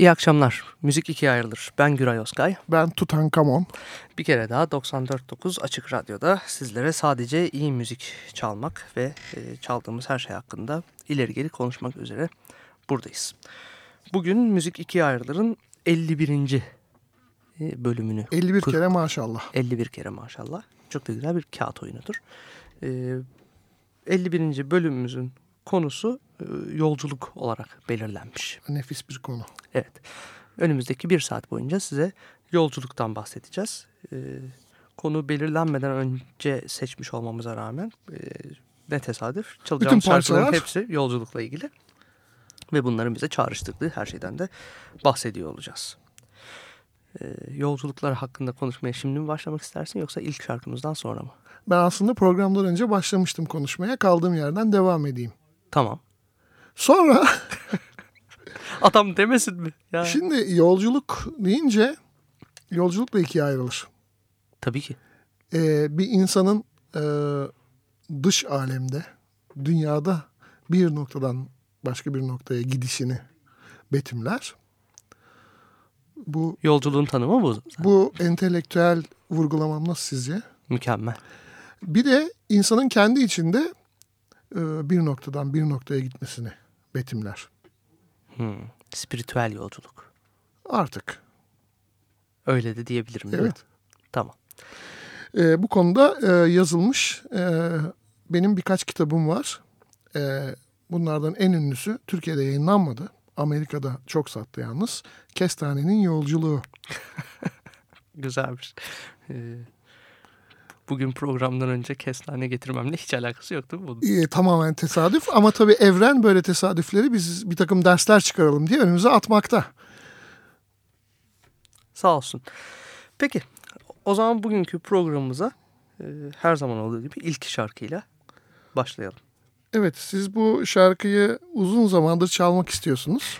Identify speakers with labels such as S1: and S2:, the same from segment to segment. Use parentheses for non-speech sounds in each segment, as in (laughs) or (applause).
S1: İyi akşamlar. Müzik ikiye ayrılır. Ben Güray Oskay.
S2: Ben Tutankamon.
S1: Bir kere daha 94.9 Açık Radyo'da sizlere sadece iyi müzik çalmak ve e, çaldığımız her şey hakkında ileri geri konuşmak üzere buradayız. Bugün Müzik ikiye ayrılırın 51. e, bölümünü
S2: 51
S1: kur-
S2: kere maşallah.
S1: 51 kere maşallah. Çok da güzel bir kağıt oyunudur. Ee, 51. bölümümüzün konusu e, yolculuk olarak belirlenmiş.
S2: Nefis bir konu.
S1: Evet. Önümüzdeki bir saat boyunca size yolculuktan bahsedeceğiz. Ee, konu belirlenmeden önce seçmiş olmamıza rağmen e, ne tesadüf. Çalacağımız şarkıların hepsi yolculukla ilgili. Ve bunların bize çağrıştırdığı her şeyden de bahsediyor olacağız. Ee, yolculuklar hakkında konuşmaya şimdi mi başlamak istersin yoksa ilk şarkımızdan sonra mı?
S2: Ben aslında programdan önce başlamıştım konuşmaya. Kaldığım yerden devam edeyim.
S1: Tamam.
S2: Sonra (laughs)
S1: Adam demesin mi? Ya.
S2: şimdi yolculuk deyince yolculukla ikiye ayrılır.
S1: Tabii ki.
S2: Ee, bir insanın e, dış alemde, dünyada bir noktadan başka bir noktaya gidişini betimler. Bu
S1: Yolculuğun tanımı bu.
S2: bu entelektüel vurgulamam nasıl sizce?
S1: Mükemmel.
S2: Bir de insanın kendi içinde e, bir noktadan bir noktaya gitmesini betimler.
S1: Hmm. Spiritüel yolculuk.
S2: Artık.
S1: Öyle de diyebilirim değil mi?
S2: Evet.
S1: Tamam.
S2: E, bu konuda e, yazılmış e, benim birkaç kitabım var. E, bunlardan en ünlüsü Türkiye'de yayınlanmadı. Amerika'da çok sattı yalnız. Kestanenin Yolculuğu. (laughs)
S1: Güzelmiş. Ee, bugün programdan önce kestane getirmemle hiç alakası yok değil mi bunun?
S2: E, tamamen tesadüf ama tabii evren böyle tesadüfleri biz bir takım dersler çıkaralım diye önümüze atmakta.
S1: Sağ olsun. Peki o zaman bugünkü programımıza e, her zaman olduğu gibi ilk şarkıyla başlayalım.
S2: Evet siz bu şarkıyı uzun zamandır çalmak istiyorsunuz.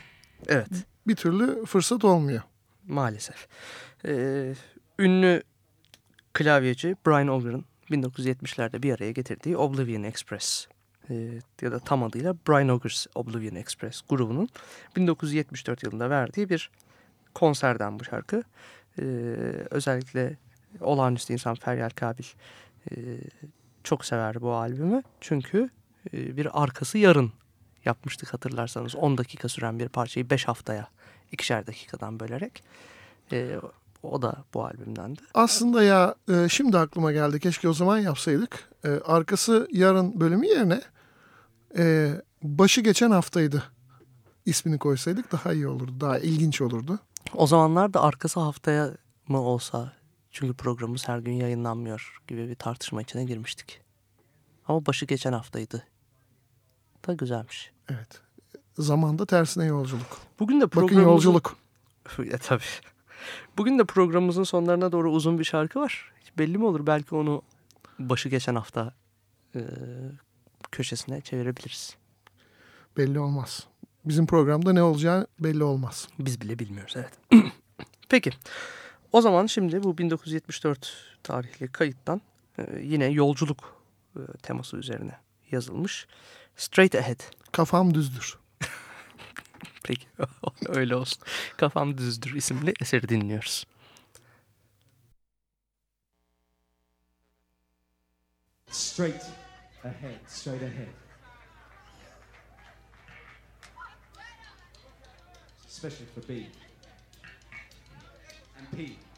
S1: Evet
S2: Bir türlü fırsat olmuyor.
S1: maalesef. Ee, ünlü klavyeci Brian Auger'ın 1970'lerde bir araya getirdiği Oblivion Express e, ya da tam adıyla Brian Auger's Oblivion Express grubunun 1974 yılında verdiği bir konserden bu şarkı. Ee, özellikle olağanüstü insan Feryal Kabil e, çok sever bu albümü. Çünkü e, bir arkası yarın yapmıştık hatırlarsanız. 10 dakika süren bir parçayı 5 haftaya ikişer dakikadan bölerek. E, o da bu albümdendi.
S2: Aslında ya e, şimdi aklıma geldi. Keşke o zaman yapsaydık. E, arkası yarın bölümü yerine e, başı geçen haftaydı. ismini koysaydık daha iyi olurdu. Daha ilginç olurdu.
S1: O zamanlar da arkası haftaya mı olsa çünkü programımız her gün yayınlanmıyor gibi bir tartışma içine girmiştik. Ama başı geçen haftaydı. Da güzelmiş.
S2: Evet. Zamanda tersine yolculuk.
S1: Bugün de
S2: Bakın
S1: programımızın...
S2: yolculuk.
S1: ya tabii. Bugün de programımızın sonlarına doğru uzun bir şarkı var. Hiç belli mi olur? Belki onu başı geçen hafta e, köşesine çevirebiliriz.
S2: Belli olmaz. Bizim programda ne olacağı belli olmaz.
S1: Biz bile bilmiyoruz evet. (clears throat) Peki. O zaman şimdi bu 1974 tarihli kayıttan e, yine yolculuk e, teması üzerine yazılmış. Straight Ahead.
S2: Kafam düzdür.
S1: Peki (laughs) öyle olsun. Kafam Düzdür isimli eseri dinliyoruz.
S3: Straight ahead, straight ahead. Especially for B. And P.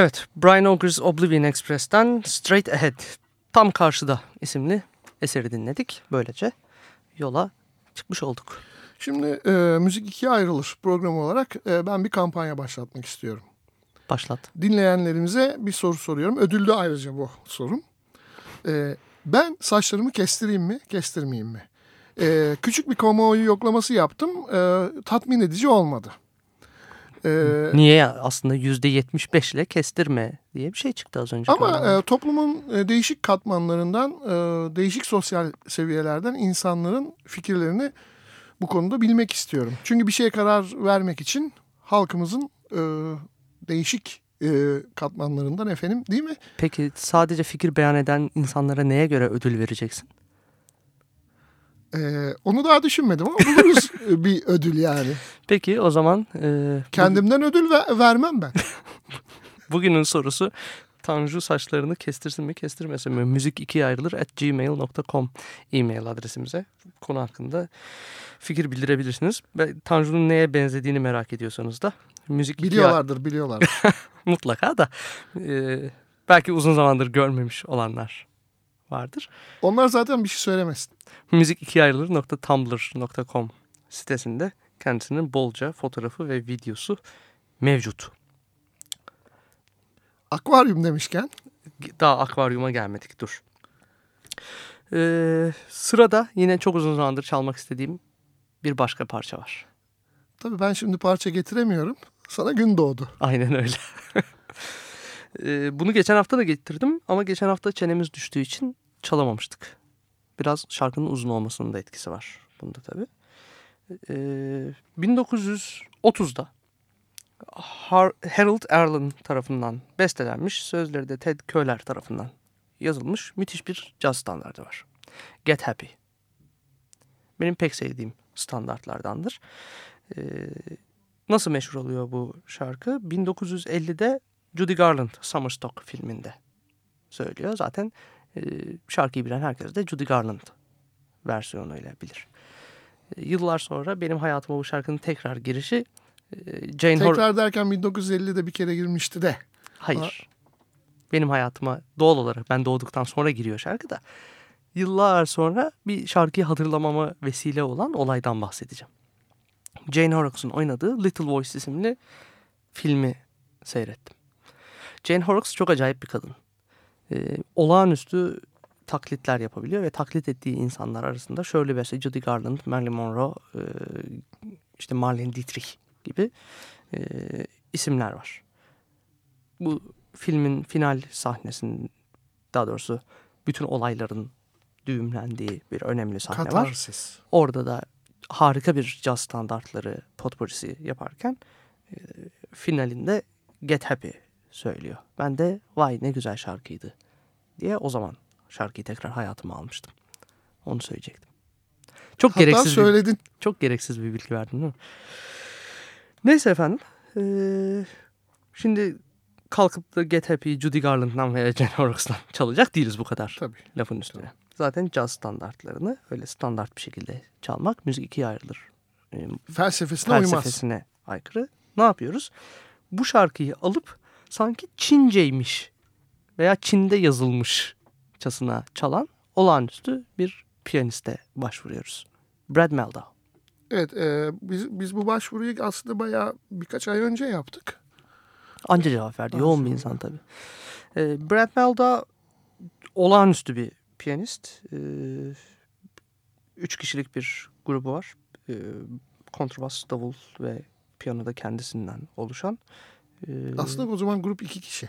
S1: Evet, Brian Auger's Oblivion Express'ten Straight Ahead, Tam Karşıda isimli eseri dinledik. Böylece yola çıkmış olduk.
S2: Şimdi e, müzik ikiye ayrılır program olarak. E, ben bir kampanya başlatmak istiyorum.
S1: Başlat.
S2: Dinleyenlerimize bir soru soruyorum. Ödüllü ayrıca bu sorum. E, ben saçlarımı kestireyim mi, kestirmeyeyim mi? E, küçük bir kamuoyu yoklaması yaptım. E, tatmin edici olmadı. E,
S1: Niye? Aslında %75 ile kestirme diye bir şey çıktı az önce.
S2: Ama e, toplumun e, değişik katmanlarından, e, değişik sosyal seviyelerden insanların fikirlerini bu konuda bilmek istiyorum. Çünkü bir şeye karar vermek için halkımızın e, değişik e, katmanlarından efendim değil mi?
S1: Peki sadece fikir beyan eden insanlara neye göre ödül vereceksin?
S2: E, onu daha düşünmedim ama buluruz (laughs) bir ödül yani.
S1: Peki o zaman e, bu-
S2: Kendimden ödül ve- vermem ben. (laughs)
S1: bugünün sorusu Tanju saçlarını kestirsin mi kestirmesin mi? Müzik ikiye ayrılır at gmail.com e-mail adresimize. Konu hakkında fikir bildirebilirsiniz. Ve Tanju'nun neye benzediğini merak ediyorsanız da müzik ikiye
S2: Biliyorlardır, biliyorlar. (laughs)
S1: mutlaka da e, belki uzun zamandır görmemiş olanlar vardır.
S2: Onlar zaten bir şey söylemesin.
S1: Müzik ikiye ayrılır.tumblr.com sitesinde kendisinin bolca fotoğrafı ve videosu mevcut.
S2: Akvaryum demişken
S1: Daha akvaryuma gelmedik dur. Ee, sırada yine çok uzun zamandır çalmak istediğim bir başka parça var.
S2: tabii ben şimdi parça getiremiyorum. Sana gün doğdu.
S1: Aynen öyle. (laughs) Ee, bunu geçen hafta da getirdim ama geçen hafta çenemiz düştüğü için çalamamıştık. Biraz şarkının uzun olmasının da etkisi var bunda tabii. Ee, 1930'da Har- Harold Arlen tarafından bestelenmiş, sözleri de Ted Köhler tarafından yazılmış müthiş bir caz standardı var. Get Happy. Benim pek sevdiğim standartlardandır. Ee, nasıl meşhur oluyor bu şarkı? 1950'de Judy Garland Summerstock filminde söylüyor. Zaten e, şarkıyı bilen herkes de Judy Garland versiyonuyla bilir. E, yıllar sonra benim hayatıma bu şarkının tekrar girişi e, Jane Hor...
S2: Tekrar derken 1950'de bir kere girmişti de.
S1: Hayır. benim hayatıma doğal olarak ben doğduktan sonra giriyor şarkı da. Yıllar sonra bir şarkıyı hatırlamama vesile olan olaydan bahsedeceğim. Jane Horrocks'un oynadığı Little Voice isimli filmi seyrettim. Jane Horrocks çok acayip bir kadın. Ee, olağanüstü taklitler yapabiliyor ve taklit ettiği insanlar arasında Shirley Bassey, Judy Garland, Marilyn Monroe, e, işte Marlene Dietrich gibi e, isimler var. Bu filmin final sahnesinin daha doğrusu bütün olayların düğümlendiği bir önemli sahne var.
S2: Katarsis.
S1: Orada da harika bir caz standartları potpourrisi yaparken e, finalinde Get Happy söylüyor. Ben de vay ne güzel şarkıydı diye o zaman şarkıyı tekrar hayatıma almıştım. Onu söyleyecektim. Çok
S2: Hatta
S1: gereksiz bir,
S2: söyledin.
S1: çok gereksiz bir bilgi verdim değil mi? Neyse efendim. Ee, şimdi kalkıp da Get Happy, Judy Garland'dan veya Jane Horrocks'tan çalacak değiliz bu kadar
S2: Tabii.
S1: lafın üstüne. Zaten caz standartlarını öyle standart bir şekilde çalmak müzik ikiye ayrılır. Ee,
S2: Felsefesine uymaz.
S1: felsefesine aykırı. Ne yapıyoruz? Bu şarkıyı alıp sanki Çinceymiş veya Çin'de yazılmışçasına çalan olağanüstü bir piyaniste başvuruyoruz. Brad Meldau.
S2: Evet e, biz, biz bu başvuruyu aslında bayağı birkaç ay önce yaptık.
S1: Anca cevap verdi. Yoğun bir insan tabii. Ee, Brad Meldau olağanüstü bir piyanist. Ee, üç kişilik bir grubu var. Ee, kontrbas, davul ve piyano da kendisinden oluşan. Ee,
S2: Aslında o zaman grup iki kişi.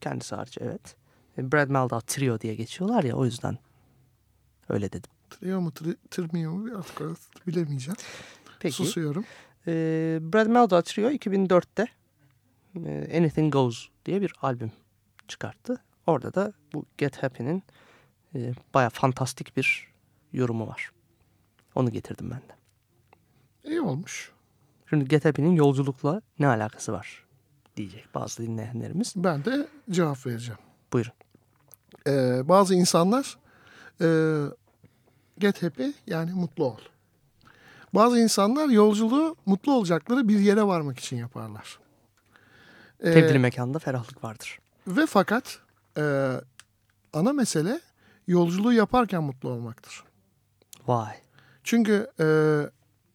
S1: Kendisi hariç evet. Ee, Brad Meldau Trio diye geçiyorlar ya o yüzden öyle dedim.
S2: Trio mu tır, tırmıyor mu artık orası bilemeyeceğim.
S1: Peki.
S2: Susuyorum.
S1: Ee, Brad Meldau Trio 2004'te e, Anything Goes diye bir albüm çıkarttı. Orada da bu Get Happy'nin e, baya fantastik bir yorumu var. Onu getirdim ben de.
S2: İyi olmuş.
S1: Şimdi Get Happy'nin yolculukla ne alakası var diyecek bazı dinleyenlerimiz.
S2: Ben de cevap vereceğim.
S1: Buyurun.
S2: Ee, bazı insanlar e, get happy yani mutlu ol. Bazı insanlar yolculuğu mutlu olacakları bir yere varmak için yaparlar. Ee,
S1: Tebdili mekanda ferahlık vardır.
S2: ve fakat e, ana mesele yolculuğu yaparken mutlu olmaktır.
S1: Vay.
S2: Çünkü e,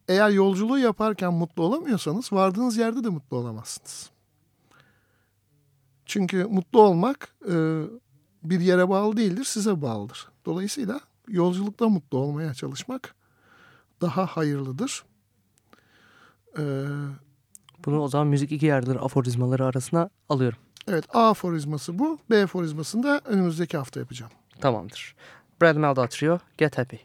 S2: eğer yolculuğu yaparken mutlu olamıyorsanız vardığınız yerde de mutlu olamazsınız. Çünkü mutlu olmak e, bir yere bağlı değildir, size bağlıdır. Dolayısıyla yolculukta mutlu olmaya çalışmak daha hayırlıdır. E,
S1: Bunu o zaman müzik iki yerdir aforizmaları arasına alıyorum.
S2: evet A aforizması bu. B aforizmasını da önümüzdeki hafta yapacağım.
S1: Tamamdır. Brad Meldau Trio Get Happy.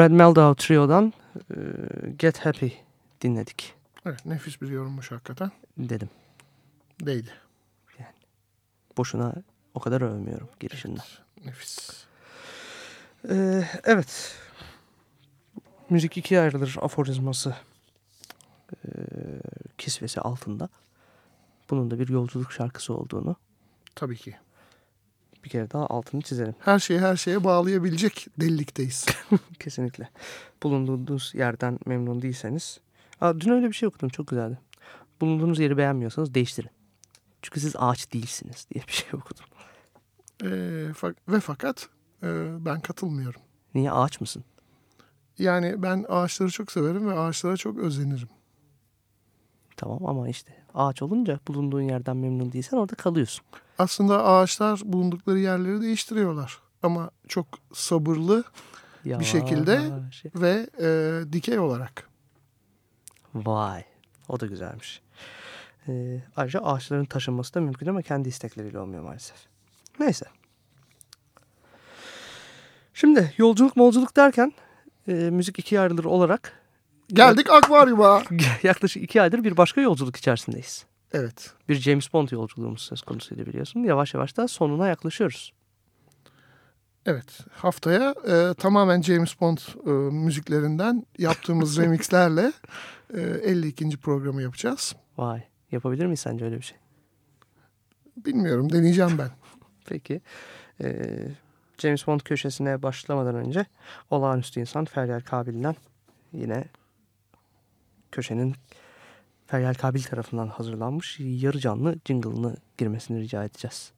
S1: Brad Meldau Trio'dan e, Get Happy dinledik
S2: Evet nefis bir yorummuş hakikaten.
S1: dedim.
S2: Değdi.
S1: Boşuna o kadar övmüyorum girişinden.
S2: Nefis.
S1: Ee, evet. Müzik ikiye ayrılır aforizması ee, kisvesi altında. Bunun da bir yolculuk şarkısı olduğunu
S2: Tabii ki.
S1: Bir kere daha altını çizelim.
S2: Her şeyi her şeye bağlayabilecek delilikteyiz. (laughs)
S1: Kesinlikle. Bulunduğunuz yerden memnun değilseniz. Aa, dün öyle bir şey okudum çok güzeldi. Bulunduğunuz yeri beğenmiyorsanız değiştirin. Çünkü siz ağaç değilsiniz diye bir şey okudum.
S2: Ee, fa- ve fakat e, ben katılmıyorum.
S1: Niye ağaç mısın?
S2: Yani ben ağaçları çok severim ve ağaçlara çok özenirim.
S1: Tamam ama işte ağaç olunca bulunduğun yerden memnun değilsen orada kalıyorsun.
S2: Aslında ağaçlar bulundukları yerleri değiştiriyorlar. Ama çok sabırlı Bir şekilde-
S1: Yavaş.
S2: ve e, dikey olarak.
S1: Vay. O da güzelmiş. Ee, ayrıca ağaçların taşınması da mümkün ama kendi istekleriyle olmuyor maalesef. Neyse. Şimdi yolculuk molculuk derken e, müzik ikiye ayrılır olarak
S2: Geldik akvaryuma. (laughs)
S1: yaklaşık iki aydır bir başka yolculuk içerisindeyiz.
S2: Evet.
S1: Bir James Bond yolculuğumuz söz konusuydu biliyorsun. Yavaş yavaş da sonuna yaklaşıyoruz.
S2: Evet. Haftaya e, tamamen James Bond e, müziklerinden yaptığımız (laughs) remixlerle e, 52. programı yapacağız.
S1: Vay. Yapabilir miyiz sence öyle bir şey?
S2: Bilmiyorum deneyeceğim ben. (laughs)
S1: Peki. Ee, James Bond köşesine başlamadan önce olağanüstü insan Feryal Kabil'den yine köşenin Feryal Kabil tarafından hazırlanmış yarı canlı jingle'ını girmesini rica edeceğiz.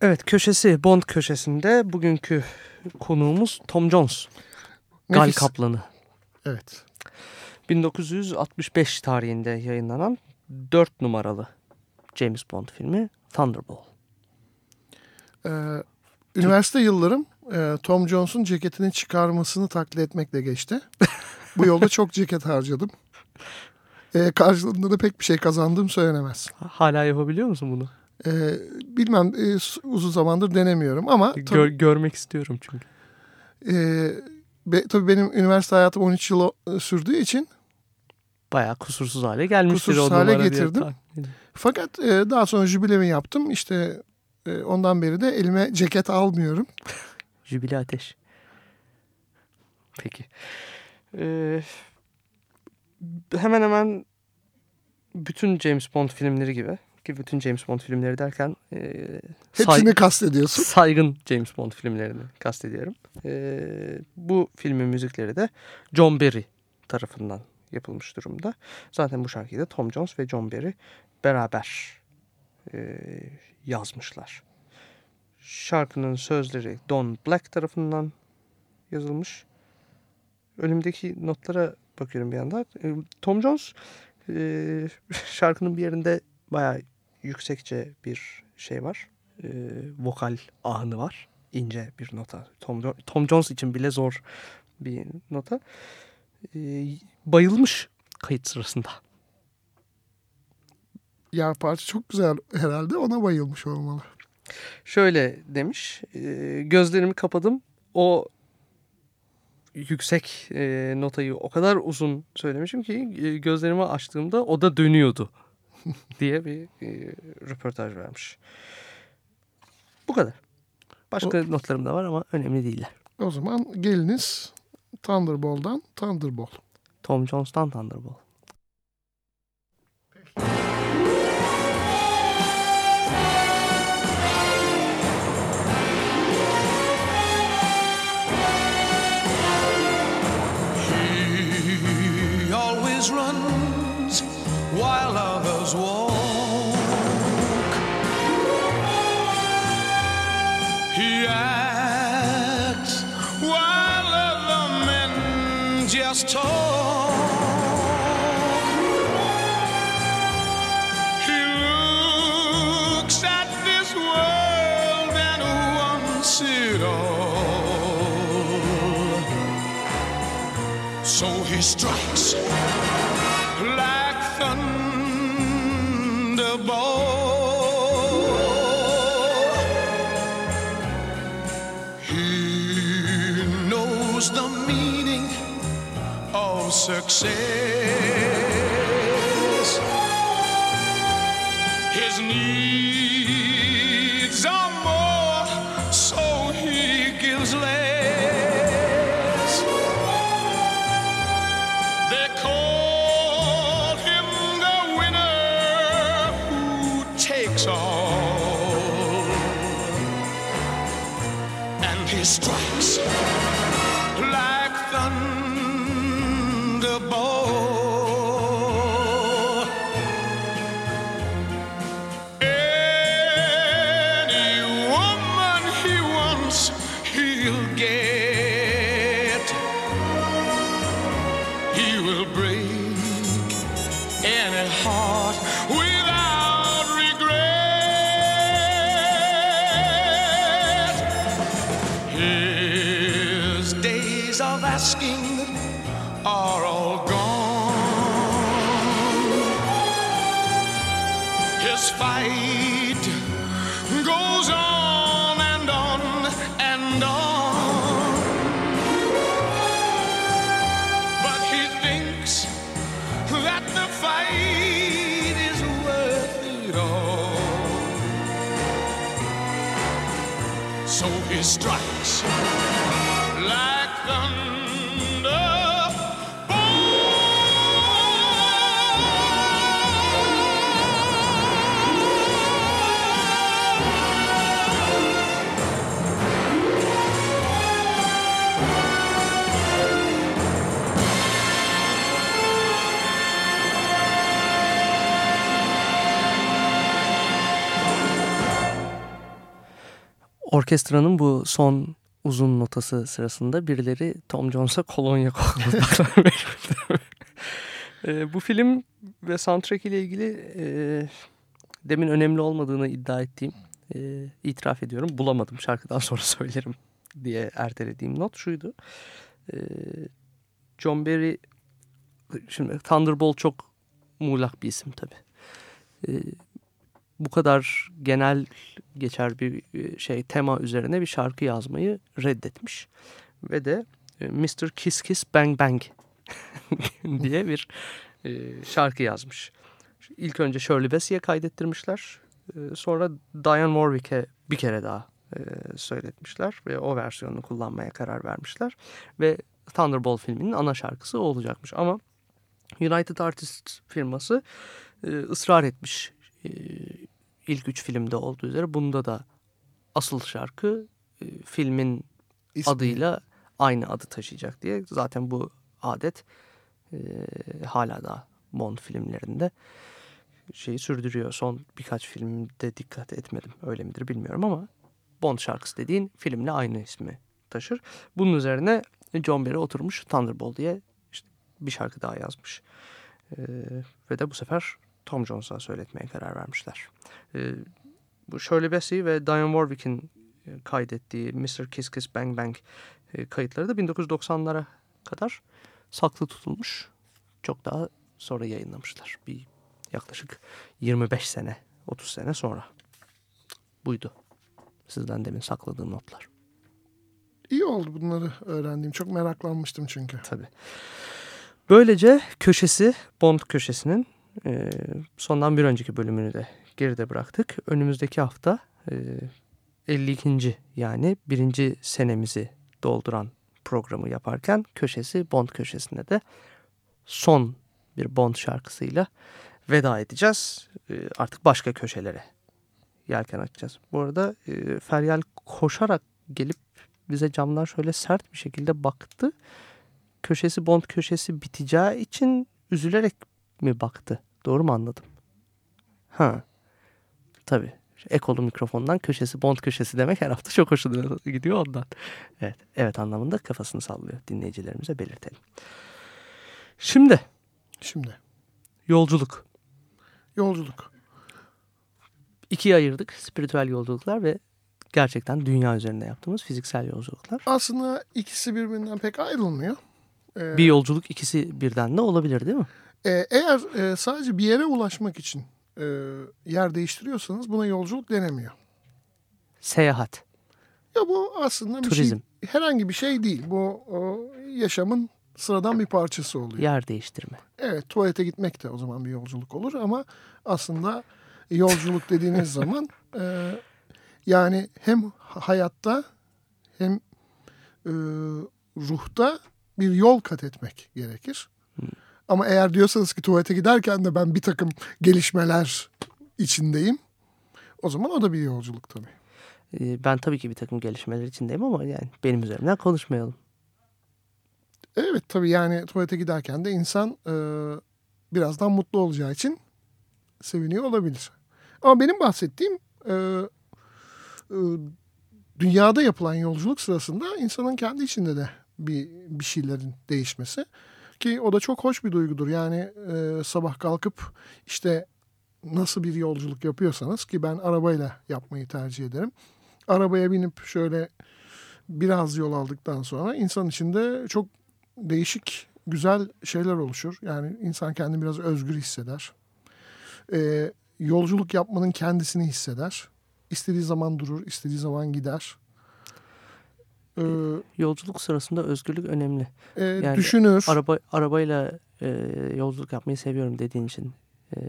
S1: Evet köşesi Bond köşesinde bugünkü konuğumuz Tom Jones. Gal
S2: Nefis.
S1: Kaplanı.
S2: Evet.
S1: 1965 tarihinde yayınlanan 4 numaralı James Bond filmi Thunderball.
S2: Ee, üniversite yıllarım e, Tom Jones'un ceketini çıkarmasını taklit etmekle geçti. Bu yolda çok ceket harcadım. Ee, karşılığında da pek bir şey kazandığım söylenemez.
S1: Hala yapabiliyor musun bunu?
S2: Ee, bilmem e, uzun zamandır denemiyorum ama tabii,
S1: Gör- görmek istiyorum çünkü.
S2: e, be- tabii benim üniversite hayatım 13 yıl o- sürdüğü için
S1: Bayağı kusursuz hale gelmiştir
S2: Kusursuz
S1: o
S2: hale getirdim. fakat e, daha sonra jübilemi yaptım. İşte e, ondan beri de elime ceket almıyorum. (laughs)
S1: Jübile Ateş. Peki. Ee, hemen hemen bütün James Bond filmleri gibi ki bütün James Bond filmleri derken e,
S2: Hepsini
S1: say-
S2: kastediyorsun.
S1: saygın James Bond filmlerini kastediyorum. Ee, bu filmin müzikleri de John Barry tarafından yapılmış durumda. Zaten bu şarkıyı da Tom Jones ve John Barry beraber e, yazmışlar. Şarkının sözleri Don Black tarafından yazılmış. Önümdeki notlara bakıyorum bir anda. Tom Jones e, (laughs) şarkının bir yerinde bayağı yüksekçe bir şey var. E, vokal ahını var. İnce bir nota. Tom, Tom Jones için bile zor bir nota. E, bayılmış kayıt sırasında.
S2: Ya parça çok güzel herhalde ona bayılmış olmalı.
S1: Şöyle demiş. e, gözlerimi kapadım. O yüksek e, notayı o kadar uzun söylemişim ki e, gözlerimi açtığımda o da dönüyordu (laughs) diye bir e, röportaj vermiş. Bu kadar. Başka notlarım da var ama önemli değiller.
S2: O zaman geliniz Thunderball'dan Thunderball.
S1: Tom Jones'tan Thunderball.
S4: Others walk. He acts while other men just talk. He looks at this world and wants it all. So he strikes success. His needs
S1: Orkestranın bu son uzun notası sırasında birileri Tom Jones'a kolonya kokladılar. (laughs) (laughs) e, bu film ve soundtrack ile ilgili e, demin önemli olmadığını iddia ettiğim e, itiraf ediyorum. Bulamadım şarkıdan sonra (laughs) söylerim diye ertelediğim not şuydu. E, John Barry şimdi Thunderbolt çok muğlak bir isim tabii. E, bu kadar genel geçer bir e, şey tema üzerine bir şarkı yazmayı reddetmiş. Ve de e, Mr. Kiss Kiss Bang Bang (laughs) diye bir e, şarkı yazmış. İlk önce Shirley Bassey'e kaydettirmişler. E, Sonra Diane Warwick'e bir kere daha e, söyletmişler. Ve o versiyonunu kullanmaya karar vermişler. Ve Thunderbolt filminin ana şarkısı olacakmış. Ama United Artists firması e, ısrar etmiş e, ilk üç filmde olduğu üzere bunda da asıl şarkı e, filmin
S2: İsmi.
S1: adıyla aynı adı taşıyacak diye. Zaten bu adet e, hala da Bond filmlerinde şeyi sürdürüyor. Son birkaç filmde dikkat etmedim. Öyle midir bilmiyorum ama Bond şarkısı dediğin filmle aynı ismi taşır. Bunun üzerine John Barry oturmuş Thunderball diye işte bir şarkı daha yazmış. E, ve de bu sefer Tom Jones'a söyletmeye karar vermişler. E, bu Shirley Bassey ve Diane Warwick'in e, kaydettiği Mr. Kiss Kiss Bang Bang e, kayıtları da 1990'lara kadar saklı tutulmuş. Çok daha sonra yayınlamışlar. Bir yaklaşık 25 sene, 30 sene sonra. Buydu. Sizden demin sakladığım notlar.
S2: İyi oldu bunları öğrendiğim. Çok meraklanmıştım çünkü.
S1: Tabii. Böylece köşesi, Bond köşesinin e, sondan bir önceki bölümünü de geride bıraktık. Önümüzdeki hafta e, 52. yani birinci senemizi dolduran programı yaparken köşesi Bond köşesine de son bir Bond şarkısıyla veda edeceğiz. E, artık başka köşelere yelken açacağız. Bu arada e, Feryal koşarak gelip bize camdan şöyle sert bir şekilde baktı. Köşesi Bond köşesi biteceği için üzülerek mi baktı? Doğru mu anladım? Ha. Tabii. Ekolu mikrofondan köşesi Bond köşesi demek her hafta çok hoşuna gidiyor ondan. Evet, evet anlamında kafasını sallıyor dinleyicilerimize belirtelim. Şimdi
S2: Şimdi
S1: yolculuk.
S2: yolculuk.
S1: İkiye ayırdık. Spiritüel yolculuklar ve gerçekten dünya üzerinde yaptığımız fiziksel yolculuklar.
S2: Aslında ikisi birbirinden pek ayrılmıyor. Ee,
S1: Bir yolculuk ikisi birden de olabilir değil mi?
S2: E, eğer e, sadece bir yere ulaşmak için e, yer değiştiriyorsanız buna yolculuk denemiyor.
S1: Seyahat,
S2: Ya bu aslında bir
S1: Turizm.
S2: şey, herhangi bir şey değil. Bu o, yaşamın sıradan bir parçası oluyor.
S1: yer değiştirme.
S2: Evet tuvalete gitmek de o zaman bir yolculuk olur ama aslında yolculuk dediğiniz (laughs) zaman e, yani hem hayatta hem e, ruhta bir yol kat etmek gerekir. Ama eğer diyorsanız ki tuvalete giderken de ben bir takım gelişmeler içindeyim. O zaman o da bir yolculuk tabii.
S1: Ee, Ben tabii ki bir takım gelişmeler içindeyim ama yani benim üzerimden konuşmayalım.
S2: Evet tabii yani tuvalete giderken de insan e, birazdan mutlu olacağı için seviniyor olabilir. Ama benim bahsettiğim e, e, dünyada yapılan yolculuk sırasında insanın kendi içinde de bir, bir şeylerin değişmesi. Ki o da çok hoş bir duygudur. Yani e, sabah kalkıp işte nasıl bir yolculuk yapıyorsanız ki ben arabayla yapmayı tercih ederim. Arabaya binip şöyle biraz yol aldıktan sonra insan içinde çok değişik güzel şeyler oluşur. Yani insan kendini biraz özgür hisseder. Ee, yolculuk yapmanın kendisini hisseder. İstediği zaman durur, istediği zaman gider. Ee,
S1: Yolculuk sırasında özgürlük önemli.
S2: e,
S1: Yani
S2: düşünür.
S1: Araba arabayla e, yolculuk yapmayı seviyorum dediğin için e,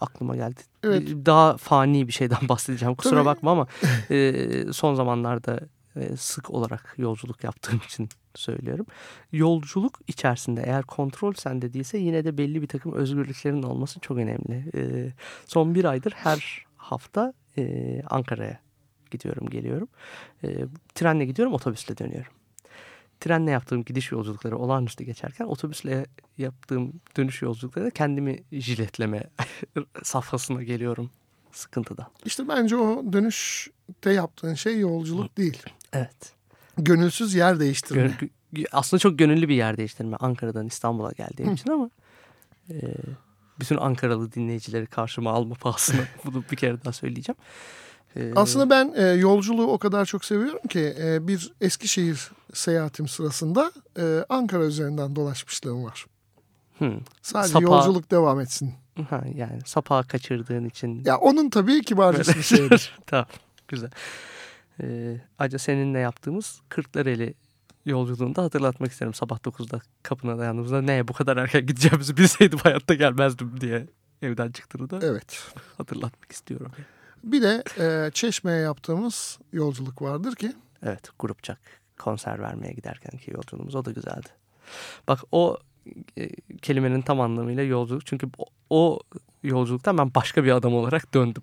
S1: aklıma geldi.
S2: Evet.
S1: Daha fani bir şeyden (laughs) bahsedeceğim. Kusura
S2: Tabii.
S1: bakma ama e, son zamanlarda e, sık olarak yolculuk yaptığım için söylüyorum. Yolculuk içerisinde eğer kontrol sende değilse yine de belli bir takım özgürlüklerin olması çok önemli. E, son bir aydır her hafta e, Ankara'ya gidiyorum geliyorum. E, trenle gidiyorum otobüsle dönüyorum trenle yaptığım gidiş yolculukları olağanüstü geçerken otobüsle yaptığım dönüş yolculuklarında kendimi jiletleme (laughs) safhasına geliyorum sıkıntıda.
S2: İşte bence o dönüşte yaptığın şey yolculuk değil.
S1: Evet.
S2: Gönülsüz yer değiştirme.
S1: Gö- gö- aslında çok gönüllü bir yer değiştirme Ankara'dan İstanbul'a geldiğim için ama e, bütün Ankaralı dinleyicileri karşıma alma pahasına (laughs) bunu bir kere daha söyleyeceğim. E,
S2: Aslında ben e, yolculuğu o kadar çok seviyorum ki e, bir Eskişehir seyahatim sırasında e, Ankara üzerinden dolaşmışlığım var.
S1: hı,
S2: Sadece
S1: Sapa-
S2: yolculuk devam etsin.
S1: ha, yani sapağı kaçırdığın için
S2: Ya onun tabii kibarcasını söyledir. (laughs)
S1: tamam güzel. Ee, ayrıca seninle yaptığımız Kırklareli yolculuğunu da hatırlatmak isterim. Sabah 9'da kapına dayandığımızda ne bu kadar erken gideceğimizi bilseydim hayatta gelmezdim diye evden çıktığını da
S2: Evet.
S1: hatırlatmak istiyorum.
S2: Bir de e, Çeşme'ye yaptığımız yolculuk vardır ki
S1: Evet grupçak konser vermeye giderkenki yolculuğumuz o da güzeldi. Bak o e, kelimenin tam anlamıyla yolculuk. Çünkü o, o yolculuktan ben başka bir adam olarak döndüm.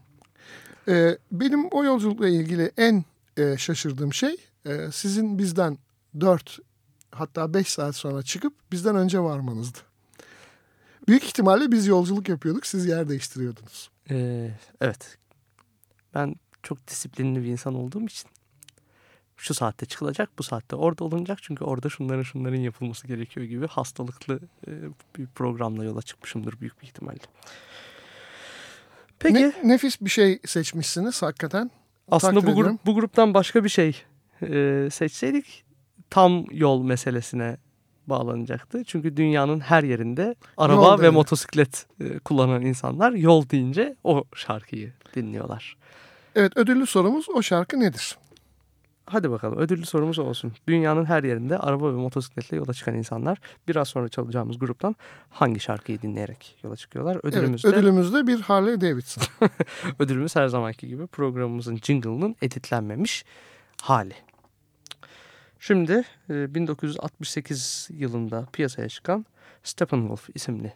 S2: e, benim o yolculukla ilgili en e, şaşırdığım şey e, sizin bizden 4 hatta 5 saat sonra çıkıp bizden önce varmanızdı. Büyük ihtimalle biz yolculuk yapıyorduk siz yer değiştiriyordunuz.
S1: Ee, evet. Ben çok disiplinli bir insan olduğum için şu saatte çıkılacak, bu saatte orada olunacak. Çünkü orada şunların şunların yapılması gerekiyor gibi hastalıklı e, bir programla yola çıkmışımdır büyük bir ihtimalle. Peki
S2: Ne- nefis bir şey seçmişsiniz hakikaten.
S1: aslında bu, grup, bu gruptan başka bir şey e, seçseydik tam yol meselesine bağlanacaktı. Çünkü dünyanın her yerinde araba
S2: Yol
S1: ve motosiklet e, kullanan insanlar yol deyince o şarkıyı dinliyorlar.
S2: Evet ödüllü sorumuz o şarkı nedir?
S1: Hadi bakalım ödüllü sorumuz olsun. Dünyanın her yerinde araba ve motosikletle yola çıkan insanlar biraz sonra çalacağımız gruptan hangi şarkıyı dinleyerek yola çıkıyorlar? Ödülümüz
S2: evet,
S1: de-
S2: ödülümüz de bir Harley Davidson. (laughs)
S1: ödülümüz her zamanki gibi programımızın jingle'ının editlenmemiş hali. Şimdi e, 1968 yılında piyasaya çıkan Steppenwolf isimli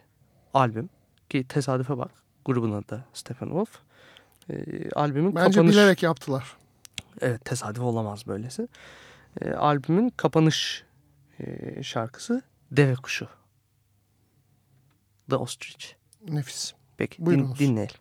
S1: albüm ki tesadüfe bak grubun adı Steppenwolf. E, albümün
S2: Bence
S1: kapanış...
S2: bilerek yaptılar.
S1: Evet tesadüf olamaz böylesi. E, albümün kapanış e, şarkısı Deve Kuşu. The Ostrich.
S2: Nefis.
S1: Peki din- dinleyelim.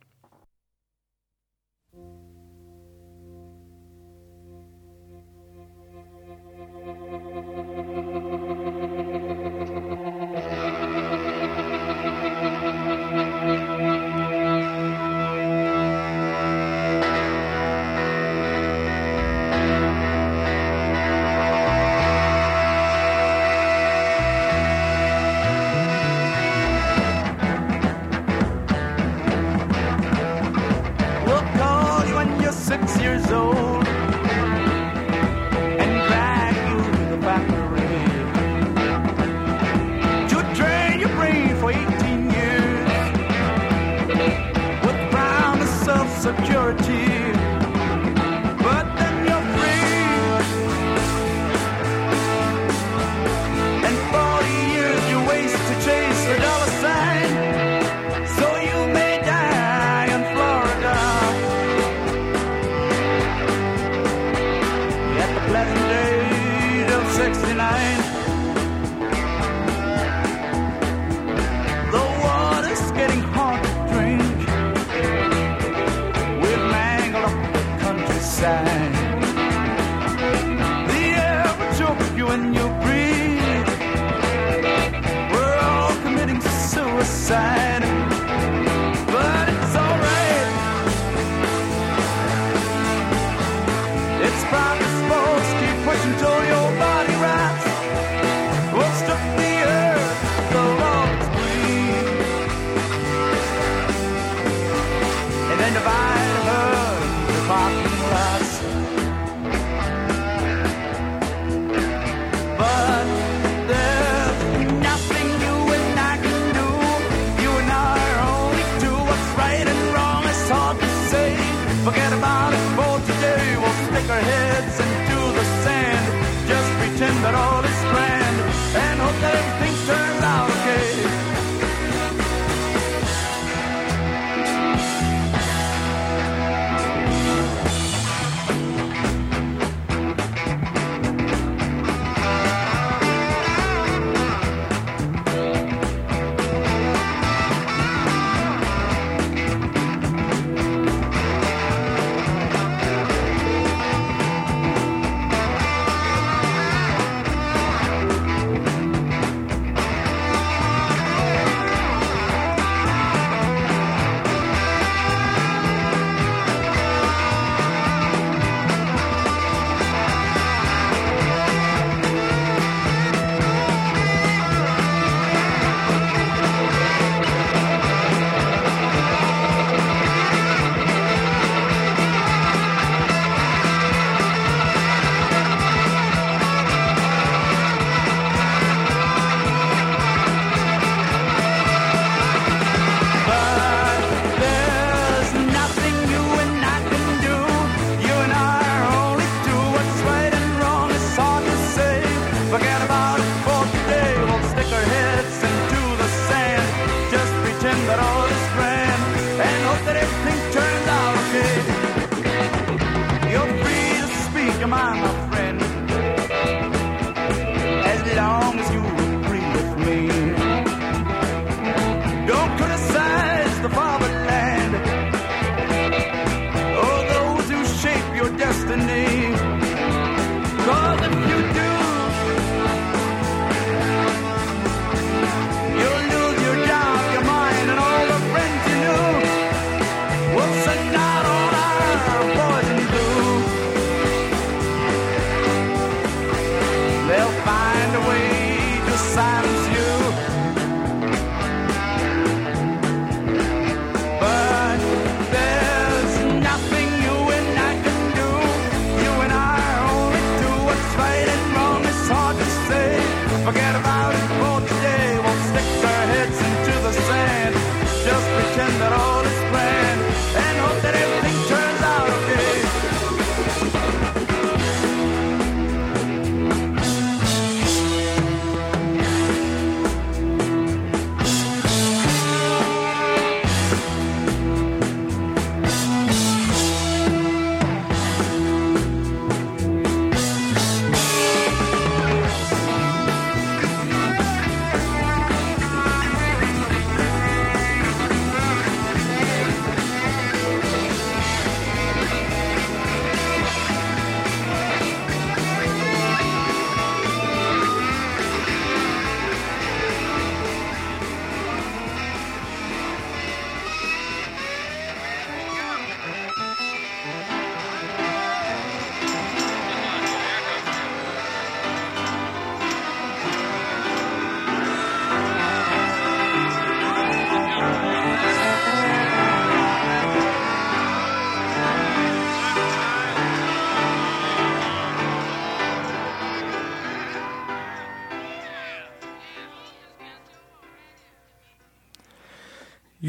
S5: o'clock.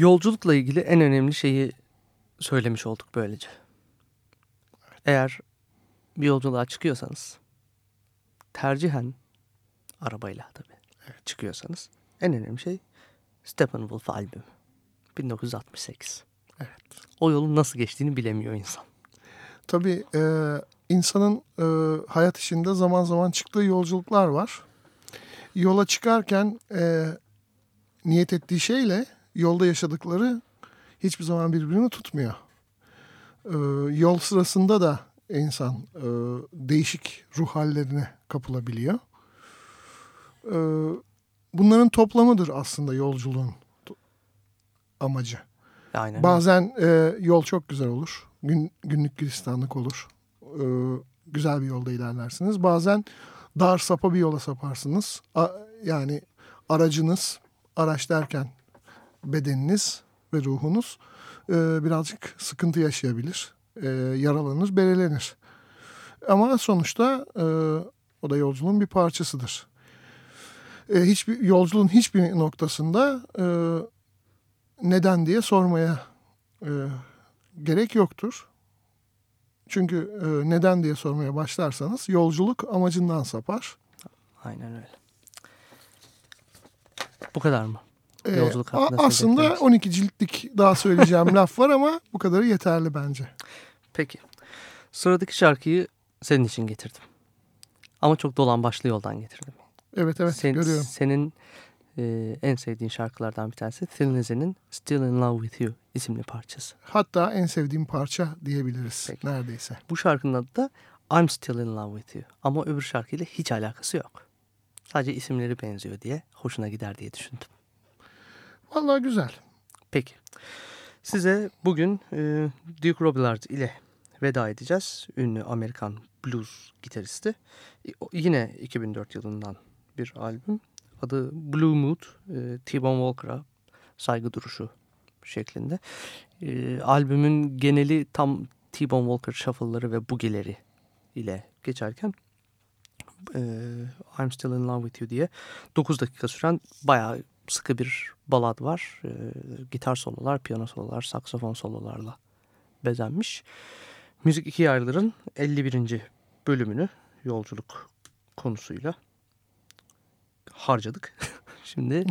S1: Yolculukla ilgili en önemli şeyi söylemiş olduk böylece. Eğer bir yolculuğa çıkıyorsanız tercihen arabayla tabii evet. çıkıyorsanız en önemli şey Steppenwolf albümü 1968.
S2: Evet.
S1: O yolun nasıl geçtiğini bilemiyor insan.
S2: Tabii e, insanın e, hayat içinde zaman zaman çıktığı yolculuklar var. Yola çıkarken e, niyet ettiği şeyle yolda yaşadıkları hiçbir zaman birbirini tutmuyor. E, yol sırasında da insan e, değişik ruh hallerine kapılabiliyor. E, bunların toplamıdır aslında yolculuğun amacı.
S1: Aynen.
S2: Bazen e, yol çok güzel olur. Gün, günlük gülistanlık olur. E, güzel bir yolda ilerlersiniz. Bazen dar sapa bir yola saparsınız. A, yani aracınız, araç derken bedeniniz ve ruhunuz e, birazcık sıkıntı yaşayabilir. E, yaralanır, berelenir. Ama sonuçta e, o da yolculuğun bir parçasıdır. E, hiçbir Yolculuğun hiçbir noktasında e, neden diye sormaya e, gerek yoktur. Çünkü e, neden diye sormaya başlarsanız yolculuk amacından sapar.
S1: Aynen öyle. Bu kadar mı?
S2: E,
S1: Yolculuk hakkında
S2: aslında
S1: söyleyeceklerimiz.
S2: 12 ciltlik daha söyleyeceğim (laughs) laf var ama bu kadarı yeterli bence.
S1: Peki. Sıradaki şarkıyı senin için getirdim. Ama çok dolan başlı yoldan getirdim.
S2: Evet evet
S1: Sen-
S2: görüyorum.
S1: Senin e, en sevdiğin şarkılardan bir tanesi Thin Still in Love with You isimli parçası.
S2: Hatta en sevdiğim parça diyebiliriz
S1: Peki.
S2: neredeyse.
S1: Bu şarkının adı da I'm Still in Love with You. Ama öbür şarkıyla hiç alakası yok. Sadece isimleri benziyor diye hoşuna gider diye düşündüm.
S2: Vallahi güzel.
S1: Peki. Size bugün e, Duke Robillard ile veda edeceğiz. Ünlü Amerikan blues gitaristi. E, Yine 2004 yılından bir albüm. Adı Blue Mood. E, T-Bone Walker'a saygı duruşu şeklinde. E, albümün geneli tam T-Bone Walker shuffle'ları ve bugileri ile geçerken e, I'm Still in Love With You diye 9 dakika süren bayağı sıkı bir balad var. E, gitar sololar, piyano sololar, saksafon sololarla bezenmiş. Müzik iki Ayrılır'ın 51. bölümünü yolculuk konusuyla harcadık. (laughs) Şimdi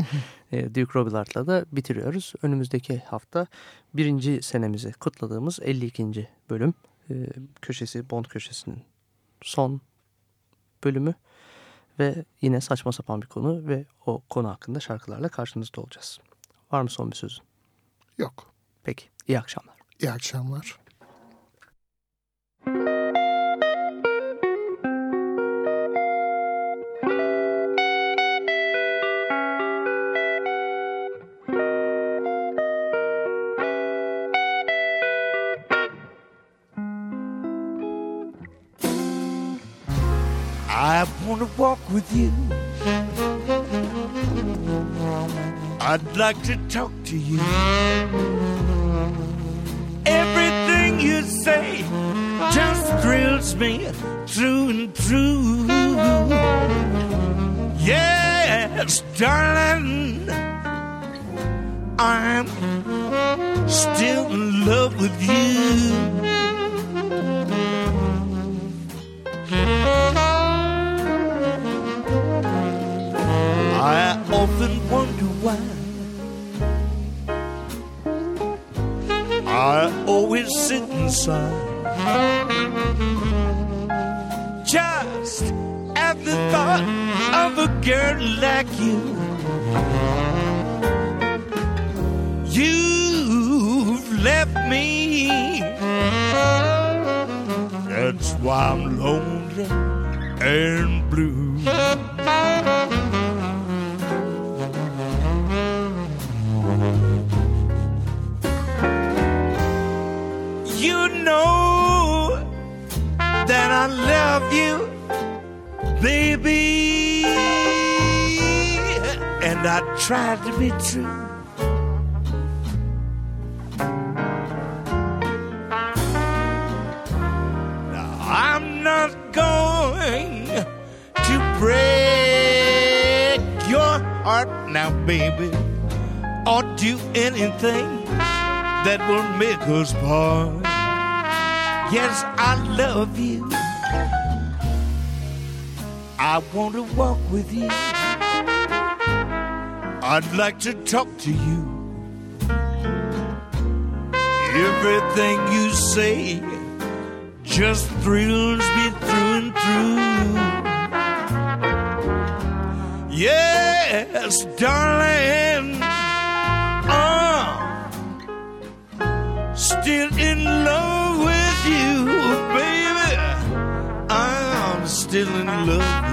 S1: e, Duke Robillard'la da bitiriyoruz. Önümüzdeki hafta birinci senemizi kutladığımız 52. bölüm. E, köşesi, Bond köşesinin son bölümü. Ve yine saçma sapan bir konu ve o konu hakkında şarkılarla karşınızda olacağız. Var mı son bir sözün?
S2: Yok.
S1: Peki, iyi akşamlar.
S2: İyi akşamlar.
S6: To walk with you. I'd like to talk to you. Everything you say just thrills me through and through. Yes, darling, I'm still in love with you. Often wonder why I always sit inside just at the thought of a girl like you. You've left me. That's why I'm lonely and blue. Know that I love you, baby. And I tried to be true. Now, I'm not going to break your heart now, baby, or do anything that will make us part. Yes, I love you. I want to walk with you. I'd like to talk to you. Everything you say just thrills me through and through. Yes, darling. Uh, still in love with you, baby. I'm still in love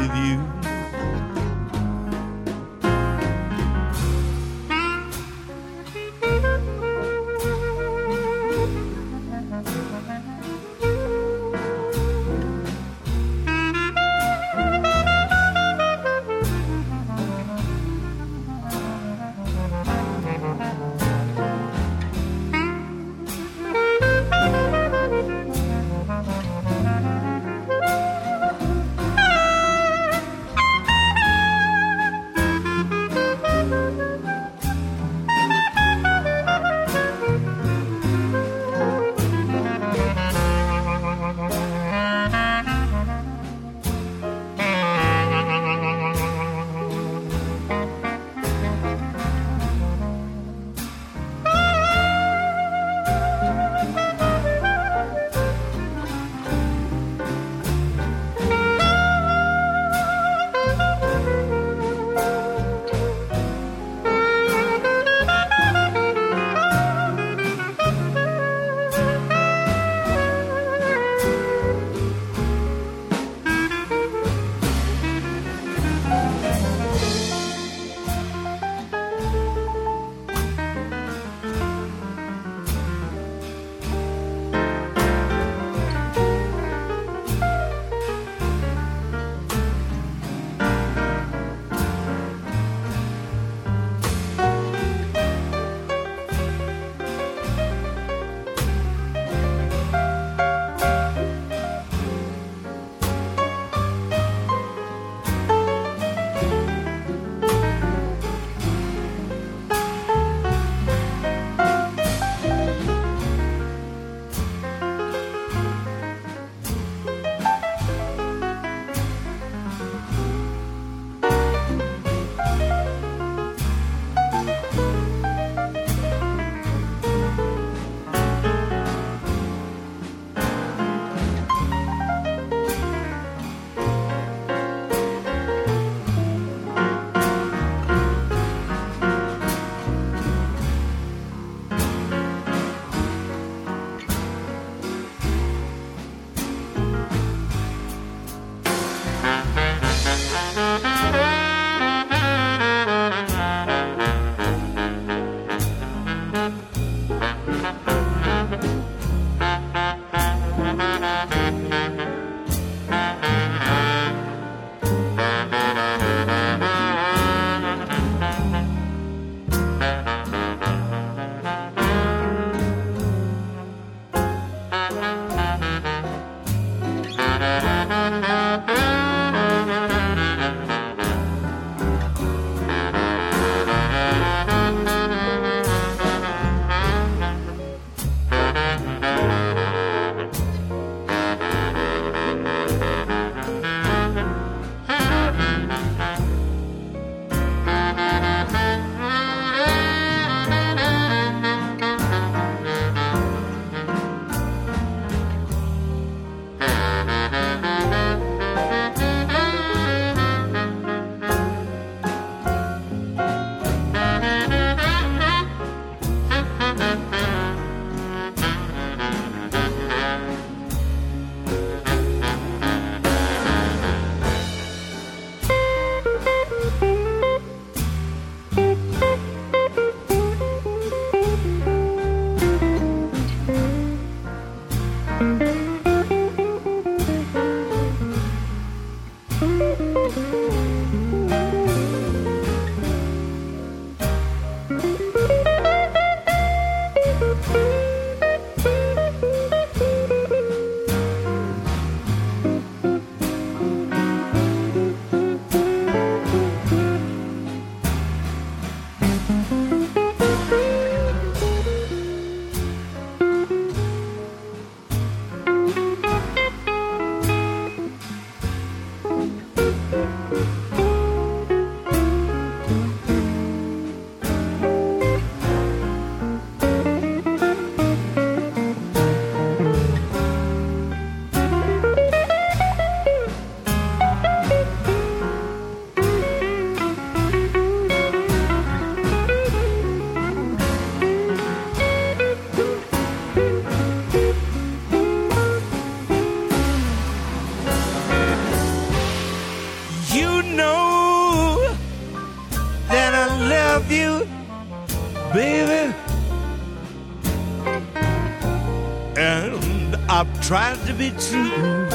S6: true.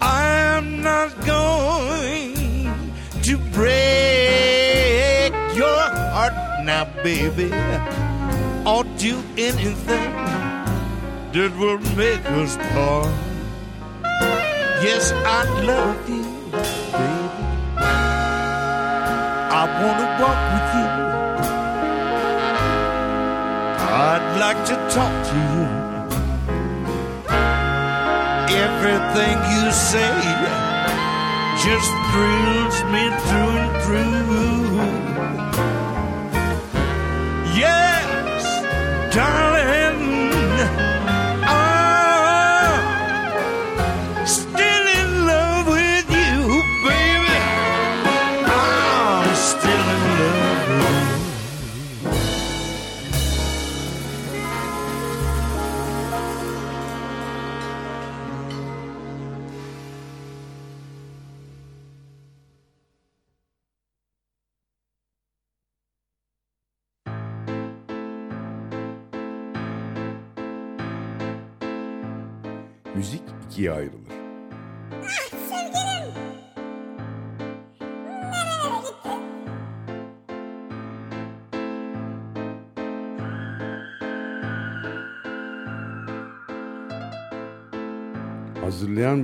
S6: I'm not going to break your heart now, baby, or do anything that will make us part. Yes, I love you, baby. I want to walk with you. I'd like to talk to you. Everything you say just thrills me through and through. Yes, darling,